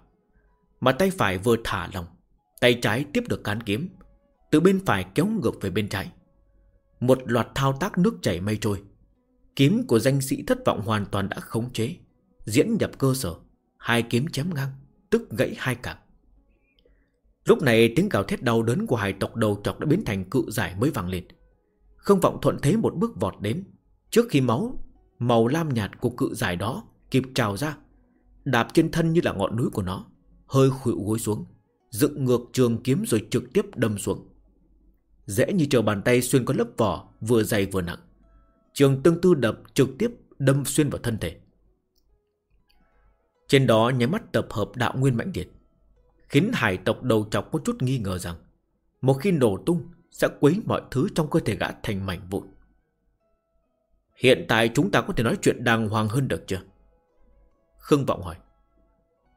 Mà tay phải vừa thả lòng Tay trái tiếp được cán kiếm. Từ bên phải kéo ngược về bên trái. Một loạt thao tác nước chảy mây trôi. Kiếm của danh sĩ thất vọng hoàn toàn đã khống chế, Diễn nhập cơ sở. Hai kiếm chém ngang, Tức gãy hai cẳng Lúc này tiếng gào thét đau đớn của hải tộc đầu chọc đã biến thành cự giải mới vang lên. Không vọng thuận thế một bước vọt đến. Trước khi máu, Màu lam nhạt của cự giải đó Kịp trào ra, Đạp trên thân như là ngọn núi của nó, Hơi khuỵu gối xuống, Dựng ngược trường kiếm rồi trực tiếp đâm xuống. Dễ như chờ bàn tay xuyên qua lớp vỏ Vừa dày vừa nặng, Trường tương tư đập trực tiếp đâm xuyên vào thân thể. Trên đó nháy mắt tập hợp đạo nguyên mãnh liệt, Khiến hải tộc đầu chọc có chút nghi ngờ rằng Một khi nổ tung Sẽ quấy mọi thứ trong cơ thể gã thành mảnh vụn. Hiện tại chúng ta có thể nói chuyện đàng hoàng hơn được chưa? Khương Vọng hỏi.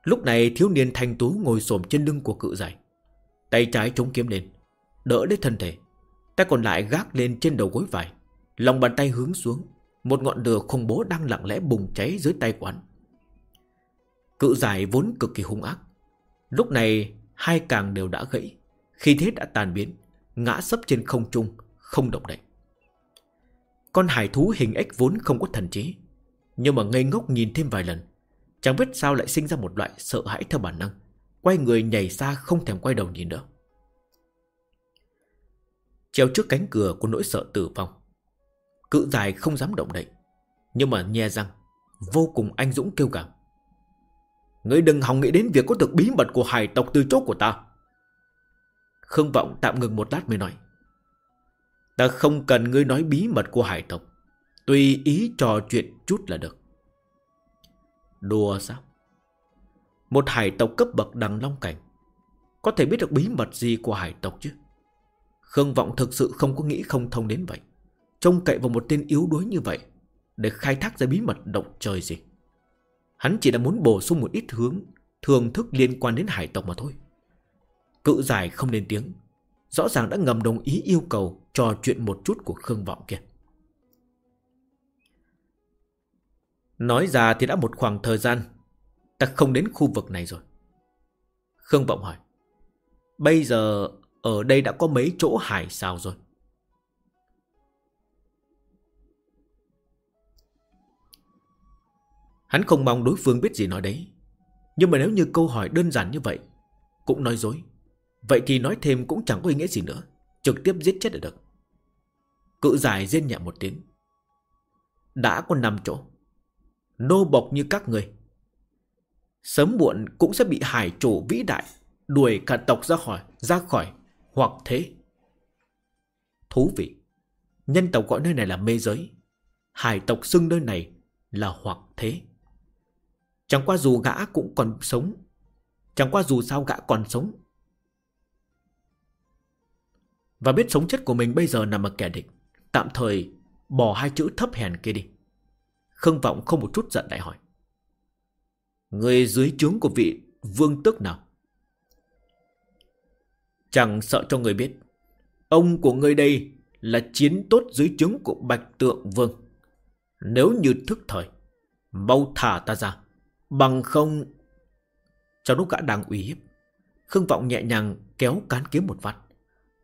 Lúc này thiếu niên thanh tú ngồi xổm trên lưng của cự giải. Tay trái chống kiếm lên, Đỡ lấy thân thể. Tay còn lại gác lên trên đầu gối vải Lòng bàn tay hướng xuống, Một ngọn lửa khủng bố đang lặng lẽ bùng cháy dưới tay quán Cự giải vốn cực kỳ hung ác. Lúc này, hai càng đều đã gãy. Khi thế đã tàn biến, Ngã sấp trên không trung, Không động đậy. Con hải thú hình ếch vốn không có thần trí, Nhưng mà ngây ngốc nhìn thêm vài lần Chẳng biết sao lại sinh ra một loại sợ hãi theo bản năng. Quay người nhảy xa không thèm quay đầu nhìn nữa Treo trước cánh cửa của nỗi sợ tử vong. Cự dài không dám động đậy, Nhưng mà nhe răng, Vô cùng anh dũng kêu gào. Ngươi đừng hòng nghĩ đến việc có được bí mật của hải tộc từ chỗ của ta. Khương Vọng tạm ngừng một lát mới nói, Ta không cần ngươi nói bí mật của hải tộc. Tùy ý trò chuyện chút là được. Đùa sao? Một hải tộc cấp bậc đằng long cảnh. Có thể biết được bí mật gì của hải tộc chứ? Khương Vọng thực sự không có nghĩ không thông đến vậy. Trông cậy vào một tên yếu đuối như vậy, Để khai thác ra bí mật động trời gì? Hắn chỉ là muốn bổ sung một ít hướng Thường thức liên quan đến hải tộc mà thôi. Cự giải không lên tiếng. Rõ ràng đã ngầm đồng ý yêu cầu Trò chuyện một chút của Khương Vọng kia. Nói ra thì đã một khoảng thời gian, Ta không đến khu vực này rồi. Khương Vọng hỏi, Bây giờ ở đây đã có mấy chỗ hải sao rồi? Hắn không mong đối phương biết gì nói đấy, Nhưng mà nếu như câu hỏi đơn giản như vậy, Cũng nói dối. Vậy thì nói thêm cũng chẳng có ý nghĩa gì nữa, Trực tiếp giết chết là được. Cự giải rên nhẹ một tiếng. Đã có 5 chỗ. Nô bộc như các người. Sớm muộn cũng sẽ bị hải chủ vĩ đại Đuổi cả tộc ra khỏi Ra khỏi hoặc thế. Thú vị, Nhân tộc gọi nơi này là mê giới, Hải tộc xưng nơi này là hoặc thế. Chẳng qua dù gã cũng còn sống, Chẳng qua dù sao gã còn sống. Và biết sống chết của mình bây giờ nằm ở kẻ địch, Tạm thời bỏ hai chữ thấp hèn kia đi. Khương Vọng không một chút giận đại hỏi. Người dưới trướng của vị vương tước nào? Chẳng sợ cho người biết, Ông của người đây là chiến tốt dưới trướng của Bạch Tượng Vương. Nếu như thức thời, Mau thả ta ra, Bằng không Trong lúc gã đang uy hiếp, Khương Vọng nhẹ nhàng kéo cán kiếm một vắt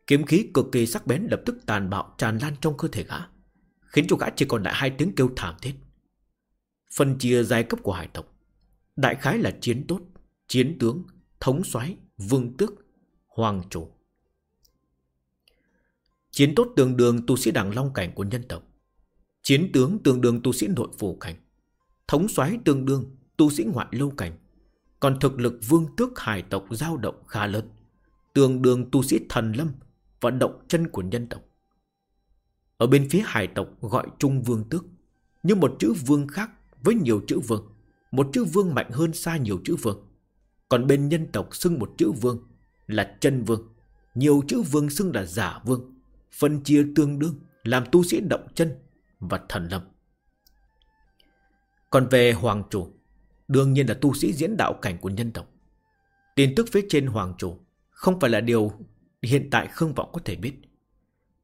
Kiếm khí cực kỳ sắc bén lập tức tàn bạo, tràn lan trong cơ thể gã, Khiến cho gã chỉ còn lại hai tiếng kêu thảm thiết. Phân chia giai cấp của hải tộc. Đại khái là chiến tốt Chiến tướng, thống soái vương tước, hoàng chủ. Chiến tốt tương đương tu sĩ đẳng long cảnh của nhân tộc. Chiến tướng tương đương tu sĩ nội phủ cảnh. Thống soái tương đương tu sĩ ngoại lâu cảnh. Còn thực lực vương tước hải tộc dao động khá lớn Tương đương tu sĩ thần lâm Và động chân của nhân tộc. Ở bên phía hải tộc gọi chung vương tước như một chữ vương khác với nhiều chữ vương. Một chữ vương mạnh hơn xa nhiều chữ vương. Còn bên nhân tộc xưng một chữ vương Là chân vương. Nhiều chữ vương xưng là giả vương, Phân chia tương đương, Làm tu sĩ động chân Và thần lâm. Còn về hoàng chủ, Đương nhiên là tu sĩ diễn đạo cảnh của nhân tộc. Tin tức phía trên hoàng chủ Không phải là điều hiện tại Khương Vọng có thể biết.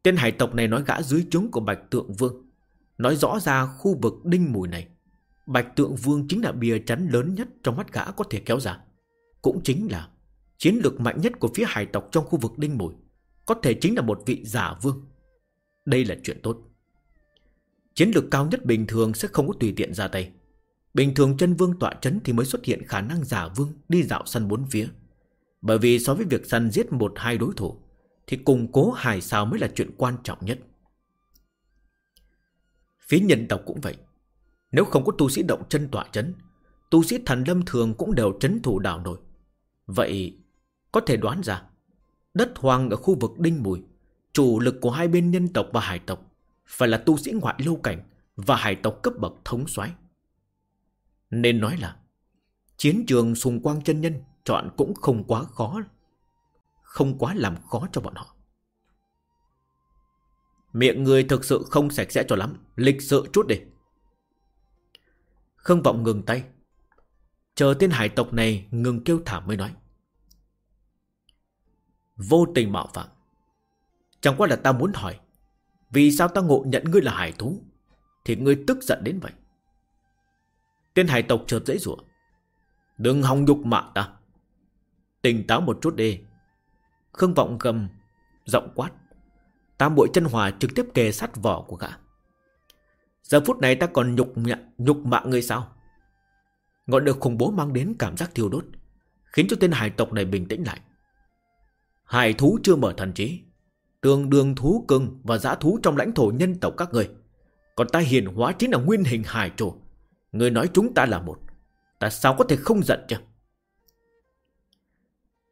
Tên hải tộc này nói gã dưới trướng của Bạch Tượng Vương, Nói rõ ra khu vực đinh mùi này. Bạch Tượng Vương chính là bìa chắn lớn nhất trong mắt gã có thể kéo ra Cũng chính là Chiến lược mạnh nhất của phía hải tộc trong khu vực đinh Mồi, Có thể chính là một vị giả vương Đây là chuyện tốt Chiến lược cao nhất bình thường sẽ không có tùy tiện ra tay Bình thường chân vương tọa chấn thì mới xuất hiện khả năng giả vương đi dạo săn bốn phía. Bởi vì so với việc săn giết một hai đối thủ, thì củng cố hài sao mới là chuyện quan trọng nhất. Phía nhân tộc cũng vậy. Nếu không có tu sĩ động chân tỏa chấn, tu sĩ thần lâm thường cũng đều chấn thủ đảo nổi. Vậy có thể đoán ra, đất hoàng ở khu vực Đinh Mùi, chủ lực của hai bên nhân tộc và hải tộc phải là tu sĩ ngoại lâu cảnh và hải tộc cấp bậc thống soái. Nên nói là Chiến trường xung quanh chân nhân Chọn cũng không quá khó Không quá làm khó cho bọn họ Miệng người thực sự không sạch sẽ cho lắm Lịch sự chút đi Khương vọng ngừng tay Chờ tên hải tộc này ngừng kêu thảm mới nói Vô tình mạo phạm Chẳng qua là ta muốn hỏi Vì sao ta ngộ nhận ngươi là hải thú Thì ngươi tức giận đến vậy Tên hải tộc chợt dễ dụa. Đừng hòng nhục mạ ta. Tỉnh táo một chút đi. Khương vọng gầm, giọng quát. Tam bội chân hòa trực tiếp kề sát vỏ của gã. Giờ phút này ta còn nhục nhạ, nhục mạ người sao? Ngọn lửa khủng bố mang đến cảm giác thiêu đốt, khiến cho tên hải tộc này bình tĩnh lại. Hải thú chưa mở thần trí, tương đương thú cưng và dã thú trong lãnh thổ nhân tộc các người. Còn ta hiền hóa chính là nguyên hình hải chủ, Người nói chúng ta là một Ta sao có thể không giận chứ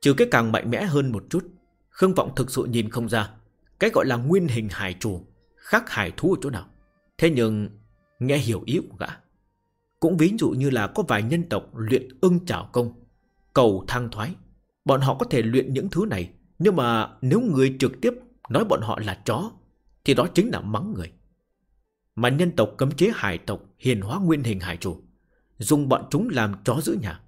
Trừ cái càng mạnh mẽ hơn một chút Khương Vọng thực sự nhìn không ra Cái gọi là nguyên hình hải chủ Khác hải thú ở chỗ nào Thế nhưng, nghe hiểu ý của gã. Cũng ví dụ như là có vài nhân tộc Luyện ưng trảo công, Cầu thăng thoái. Bọn họ có thể luyện những thứ này, Nhưng mà nếu người trực tiếp nói bọn họ là chó, Thì đó chính là mắng người. Mà nhân tộc cấm chế hải tộc hiền hóa nguyên hình hải chủ, Dùng bọn chúng làm chó giữ nhà.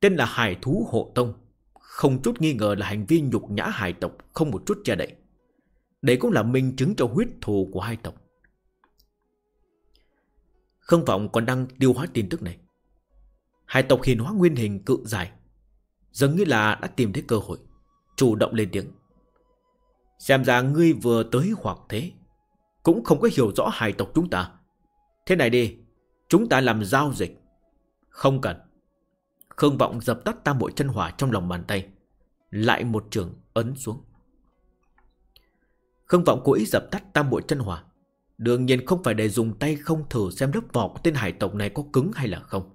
Tên là hải thú hộ tông, Không chút nghi ngờ là hành vi nhục nhã hải tộc Không một chút che đậy. Đây cũng là minh chứng cho huyết thù của hai tộc. Khương Vọng còn đang tiêu hóa tin tức này Hải tộc hiền hóa nguyên hình cự dài Dường như là đã tìm thấy cơ hội Chủ động lên tiếng Xem ra ngươi vừa tới hoặc thế cũng không có hiểu rõ hải tộc chúng ta. Thế này đi, chúng ta làm giao dịch. Không cần. Khương Vọng dập tắt tam bội chân hỏa trong lòng bàn tay. Lại một trường ấn xuống. Khương Vọng cố ý dập tắt tam bội chân hỏa. Đương nhiên không phải để dùng tay không thử xem lớp vỏ của tên hải tộc này có cứng hay là không.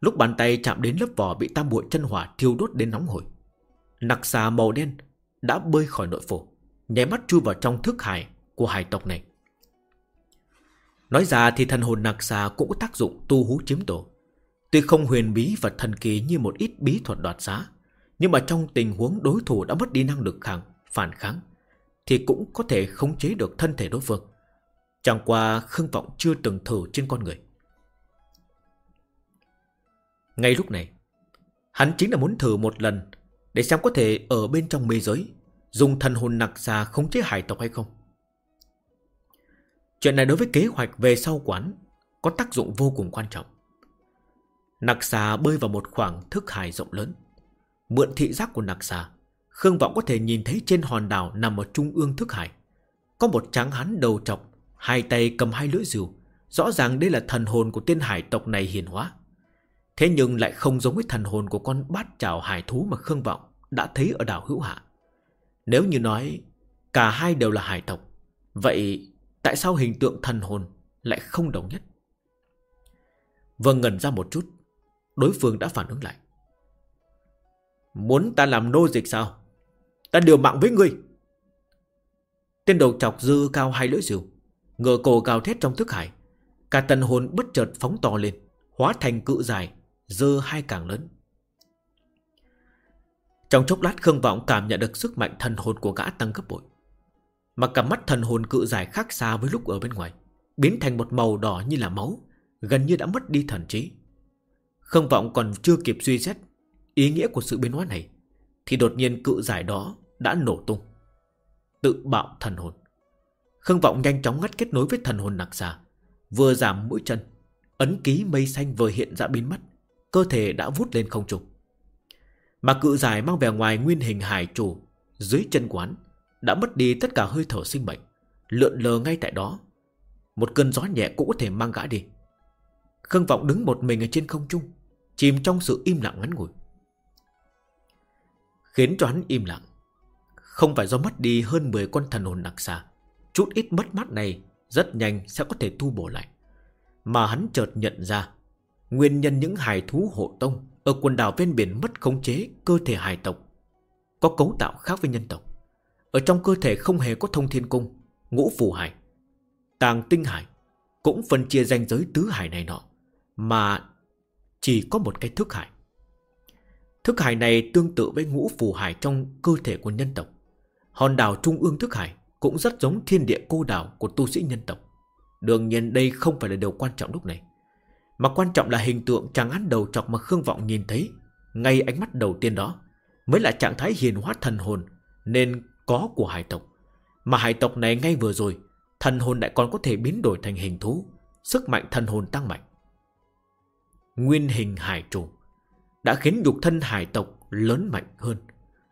Lúc bàn tay chạm đến lớp vỏ bị tam bội chân hỏa thiêu đốt đến nóng hổi. Nặc xà màu đen đã bơi khỏi nội phủ, nháy mắt chui vào trong thức hải của hải tộc này. Nói ra thì thần hồn nặc xà cũng có tác dụng tu hú chiếm tổ. Tuy không huyền bí và thần kỳ như một ít bí thuật đoạt xá, nhưng mà trong tình huống đối thủ đã mất đi năng lực kháng, phản kháng, Thì cũng có thể khống chế được thân thể đối phương Chẳng qua Khương Vọng chưa từng thử trên con người. Ngay lúc này, Hắn chính là muốn thử một lần Để xem có thể ở bên trong mê giới Dùng thần hồn nặc xà khống chế hải tộc hay không. Chuyện này đối với kế hoạch về sau quán Có tác dụng vô cùng quan trọng. Nặc xà bơi vào một khoảng thức hải rộng lớn. Mượn thị giác của nặc xà, Khương Vọng có thể nhìn thấy trên hòn đảo nằm ở trung ương thức hải Có một tráng hắn đầu trọc Hai tay cầm hai lưỡi rìu Rõ ràng đây là thần hồn của tên hải tộc này hiền hóa Thế nhưng lại không giống với thần hồn của con bát chảo hải thú mà Khương Vọng đã thấy ở đảo Hữu Hạ. Nếu như nói cả hai đều là hải tộc, vậy tại sao hình tượng thần hồn lại không đồng nhất? Vâng ngẩn ra một chút, đối phương đã phản ứng lại. Muốn ta làm nô dịch sao? Ta điều mạng với ngươi. Tên đầu chọc dư cao hai lưỡi rìu, ngựa cổ gào thét trong thức hải. Cả tần hồn bất chợt phóng to lên, hóa thành cự dài, dơ hai càng lớn. Trong chốc lát Khương Vọng cảm nhận được sức mạnh thần hồn của gã tăng gấp bội. Mà cả mắt thần hồn cự dài khác xa với lúc ở bên ngoài, biến thành một màu đỏ như là máu, gần như đã mất đi thần trí. Khương Vọng còn chưa kịp suy xét ý nghĩa của sự biến hóa này, thì đột nhiên cự giải đó đã nổ tung. Tự bạo thần hồn. Khương Vọng nhanh chóng ngắt kết nối với thần hồn nặc xà, vừa giảm mũi chân, ấn ký mây xanh vừa hiện ra biến mất, cơ thể đã vút lên không trục Mà cự giải mang về ngoài nguyên hình hải chủ dưới chân quán đã mất đi tất cả hơi thở sinh mệnh, lượn lờ ngay tại đó. Một cơn gió nhẹ cũng có thể mang gã đi. Khương Vọng đứng một mình ở trên không trung, chìm trong sự im lặng ngắn ngủi. Khiến cho hắn im lặng, không phải do mất đi hơn 10 con thần hồn đặc xa Chút ít mất mát này rất nhanh sẽ có thể tu bổ lại. Mà hắn chợt nhận ra, nguyên nhân những hải thú hộ tông ở quần đảo ven biển mất khống chế cơ thể hải tộc có cấu tạo khác với nhân tộc. Ở trong cơ thể không hề có thông thiên cung, ngũ phù hải, tàng tinh hải, cũng phân chia ranh giới tứ hải này nọ, mà chỉ có một cái thức hải. Thức hải này tương tự với ngũ phù hải trong cơ thể của nhân tộc. Hòn đảo trung ương thức hải cũng rất giống thiên địa cô đảo của tu sĩ nhân tộc. Đương nhiên đây không phải là điều quan trọng lúc này. Mà quan trọng là hình tượng chàng án đầu chọc mà Khương Vọng nhìn thấy, Ngay ánh mắt đầu tiên đó Mới là trạng thái hiền hóa thần hồn Nên có của hải tộc Mà hải tộc này ngay vừa rồi, Thần hồn lại còn có thể biến đổi thành hình thú, Sức mạnh thần hồn tăng mạnh Nguyên hình hải chủ Đã khiến nhục thân hải tộc lớn mạnh hơn,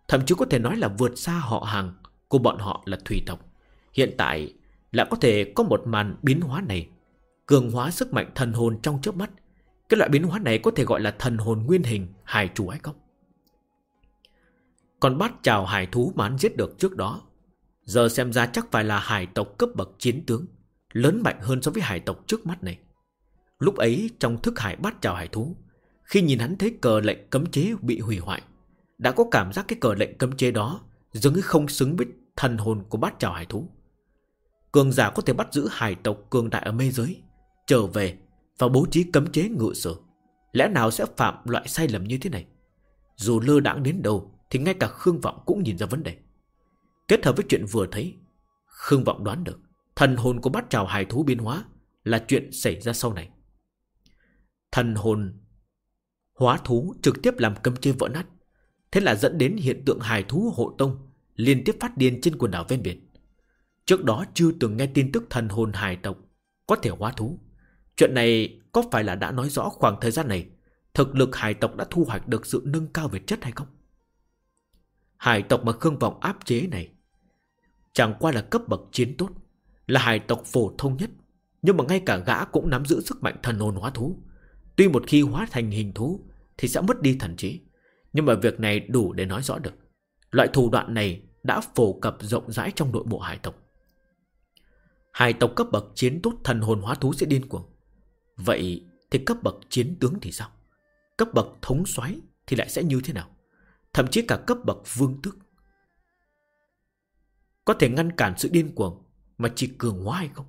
Thậm chí có thể nói là vượt xa họ hàng của bọn họ là thủy tộc Hiện tại lại có thể có một màn biến hóa này cường hóa sức mạnh thần hồn trong chớp mắt. Cái loại biến hóa này có thể gọi là thần hồn nguyên hình hải chủ hay không? Còn bát chào hải thú mà hắn giết được trước đó, giờ xem ra chắc phải là hải tộc cấp bậc chiến tướng, lớn mạnh hơn so với hải tộc trước mắt này. Lúc ấy trong thức hải bát chào hải thú, khi nhìn hắn thấy cờ lệnh cấm chế bị hủy hoại, đã có cảm giác cái cờ lệnh cấm chế đó dường như không xứng với thần hồn của bát trảo hải thú. Cường giả có thể bắt giữ hải tộc cường đại ở mê giới trở về và bố trí cấm chế ngự sử. Lẽ nào sẽ phạm loại sai lầm như thế này? Dù lơ đãng đến đâu thì ngay cả Khương Vọng cũng nhìn ra vấn đề. Kết hợp với chuyện vừa thấy, Khương Vọng đoán được thần hồn của bát trào hải thú biến hóa là chuyện xảy ra sau này. Thần hồn hóa thú trực tiếp làm cấm chế vỡ nát. Thế là dẫn đến hiện tượng hài thú hộ tông liên tiếp phát điên trên quần đảo ven biển. Trước đó chưa từng nghe tin tức thần hồn hài tộc có thể hóa thú. Chuyện này có phải là đã nói rõ khoảng thời gian này thực lực hải tộc đã thu hoạch được sự nâng cao về chất hay không? Hải tộc mà Khương Vọng áp chế này chẳng qua là cấp bậc chiến tốt, là hải tộc phổ thông nhất, nhưng mà ngay cả gã cũng nắm giữ sức mạnh thần hồn hóa thú. Tuy một khi hóa thành hình thú thì sẽ mất đi thần trí, nhưng mà việc này đủ để nói rõ được. Loại thủ đoạn này đã phổ cập rộng rãi trong nội bộ hải tộc. Hải tộc cấp bậc chiến tốt thần hồn hóa thú sẽ điên cuồng. Vậy thì cấp bậc chiến tướng thì sao? Cấp bậc thống soái thì lại sẽ như thế nào? Thậm chí cả cấp bậc vương tước. Có thể ngăn cản sự điên cuồng mà chỉ cường hóa hay không?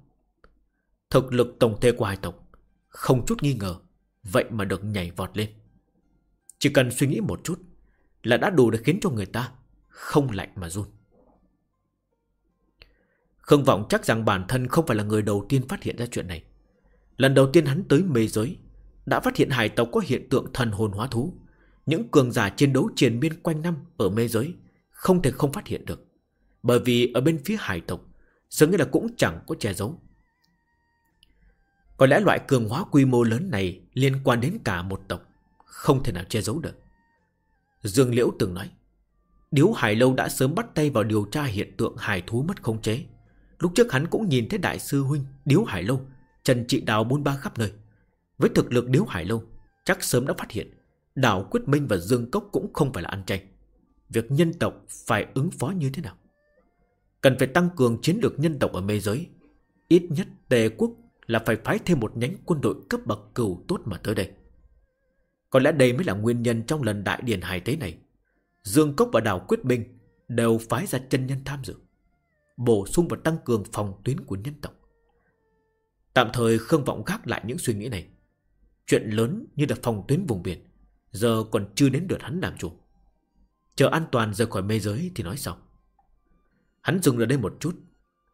Thực lực tổng thể của hải tộc không chút nghi ngờ, vậy mà được nhảy vọt lên. Chỉ cần suy nghĩ một chút là đã đủ để khiến cho người ta không lạnh mà run. Khương Vọng chắc rằng bản thân không phải là người đầu tiên phát hiện ra chuyện này. Lần đầu tiên hắn tới mê giới, đã phát hiện hải tộc có hiện tượng thần hồn hóa thú. Những cường giả chiến đấu triền miên quanh năm ở mê giới, không thể không phát hiện được. Bởi vì ở bên phía hải tộc, dường như là cũng chẳng có che giấu. Có lẽ loại cường hóa quy mô lớn này liên quan đến cả một tộc, không thể nào che giấu được. Dương Liễu từng nói, Điếu Hải Lâu đã sớm bắt tay vào điều tra hiện tượng hải thú mất khống chế. Lúc trước hắn cũng nhìn thấy đại sư huynh Điếu Hải Lâu, Trần Trị Đào buôn ba khắp nơi. Với thực lực Điếu Hải Lâu, chắc sớm đã phát hiện, Đảo Quyết Minh và Dương Cốc cũng không phải là ăn tranh. Việc nhân tộc phải ứng phó như thế nào? Cần phải tăng cường chiến lược nhân tộc ở mê giới. Ít nhất Tề Quốc là phải phái thêm một nhánh quân đội cấp bậc cửu tốt mà tới đây. Có lẽ đây mới là nguyên nhân trong lần đại điển hải tế này. Dương Cốc và Đào Quyết Binh đều phái ra chân nhân tham dự. Bổ sung và tăng cường phòng tuyến của nhân tộc. Tạm thời không vọng gác lại những suy nghĩ này. Chuyện lớn như là phòng tuyến vùng biển, giờ còn chưa đến lượt hắn làm chủ. Chờ an toàn rời khỏi mê giới thì nói sau. Hắn dừng ở đây một chút.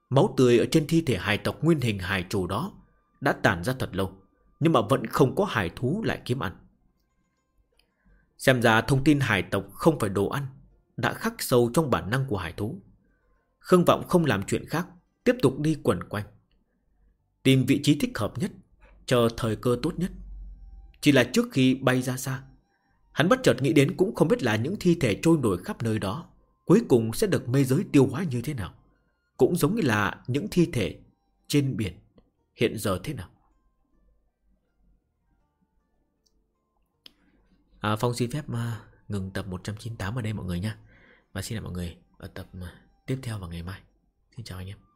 Máu tươi ở trên thi thể hài tộc nguyên hình hài chủ đó đã tàn ra thật lâu, nhưng mà vẫn không có hài thú lại kiếm ăn. Xem ra thông tin hải tộc không phải đồ ăn, Đã khắc sâu trong bản năng của hải thú. Khương Vọng không làm chuyện khác, Tiếp tục đi quẩn quanh. Tìm vị trí thích hợp nhất, Chờ thời cơ tốt nhất. Chỉ là trước khi bay ra xa, Hắn bất chợt nghĩ đến cũng không biết là những thi thể trôi nổi khắp nơi đó Cuối cùng sẽ được mê giới tiêu hóa như thế nào. Cũng giống như là những thi thể trên biển Hiện giờ thế nào. À, Phong xin phép uh, ngừng tập 198 ở đây mọi người nha Và xin chào mọi người ở tập uh, tiếp theo vào ngày mai. Xin chào anh em.